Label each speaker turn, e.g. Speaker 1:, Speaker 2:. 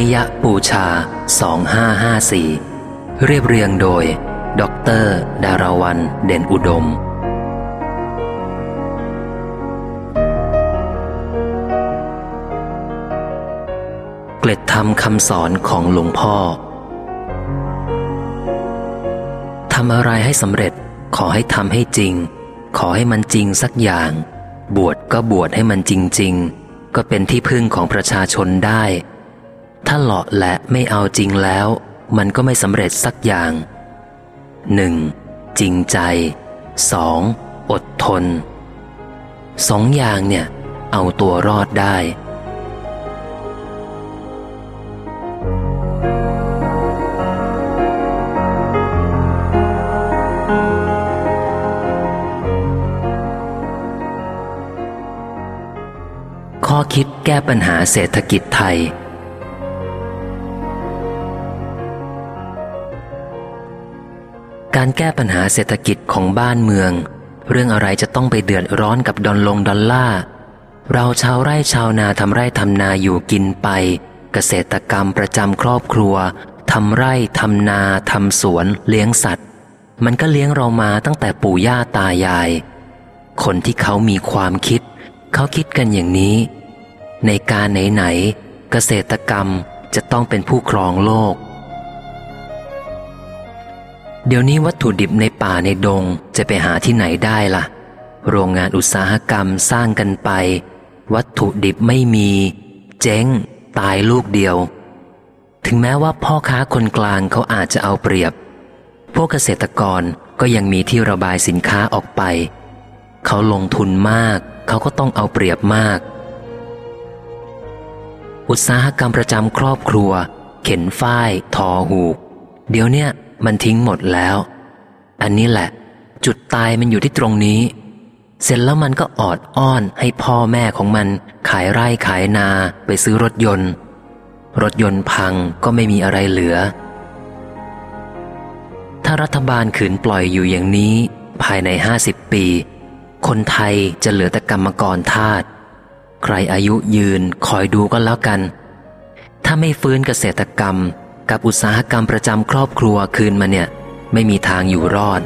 Speaker 1: นิยปูชา 2554 เรียบเรียงโดย ดร ดารวันเด่นอุดม เกล็ดธรรมคำสอนของหลวงพ่อ ทำอะไรให้สำเร็จขอให้ทำให้จริง ขอให้มันจริงสักอย่าง บวชก็บวชให้มันจริง ๆ ก็เป็นที่พึ่งของประชาชนได้ ถ้าหลาะและไม่เอาจริงแล้ว มันก็ไม่สำเร็จสักอย่าง 1. จริงใจ 2. อดทนสองอย่างเนี่ย เอาตัวรอดได้ ข้อคิดแก้ปัญหาเศรษฐกิจไทย การแก้ปัญหาเศรษฐกิจของบ้านเมือง เรื่องอะไรจะต้องไปเดือดร้อนกับดอลลงดอลล่าเราชาวไร่ชาวนาทำไร่ทำนาอยู่กินไป เกษตรกรรมประจำครอบครัวทำไร่ทำนาทำสวนเลี้ยงสัตว์ มันก็เลี้ยงเรามาตั้งแต่ปู่ย่าตายาย คนที่เขามีความคิด เขาคิดกันอย่างนี้ ในการไหนๆเกษตรกรรมจะต้องเป็นผู้ครองโลก เดี๋ยวนี้วัตถุดิบในป่าในดงจะไปหาที่ไหนได้ละ่ะ โรงงานอุตสาหกรรมสร้างกันไป วัตถุดิบไม่มี เจ๊ง ตายลูกเดียว ถึงแม้ว่าพ่อค้าคนกลางเขาอาจจะเอาเปรียบ พวกเกษตรกรก็ยังมีที่ระบายสินค้าออกไป เขาลงทุนมาก เขาก็ต้องเอาเปรียบมาก อุตสาหกรรมประจำครอบครัว เข็นฝ้าย ทอหูก เดี๋ยวเนี้ย มันทิ้งหมดแล้ว อันนี้แหละ จุดตายมันอยู่ที่ตรงนี้ เสร็จแล้วมันก็ออดอ้อนให้พ่อแม่ของมันขายไร่ขายนาไปซื้อรถยนต์ รถยนต์พังก็ไม่มีอะไรเหลือ ถ้ารัฐบาลขืนปล่อยอยู่อย่างนี้ ภายในห้าสิบปี คนไทยจะเหลือแต่กรรมกรทาสใครอายุยืนคอยดูก็แล้วกัน ถ้าไม่ฟื้นเกษตรกรรม กับอุตสาหกรรมประจำครอบครัวคืนมาเนี่ย ไม่มีทางอยู่รอด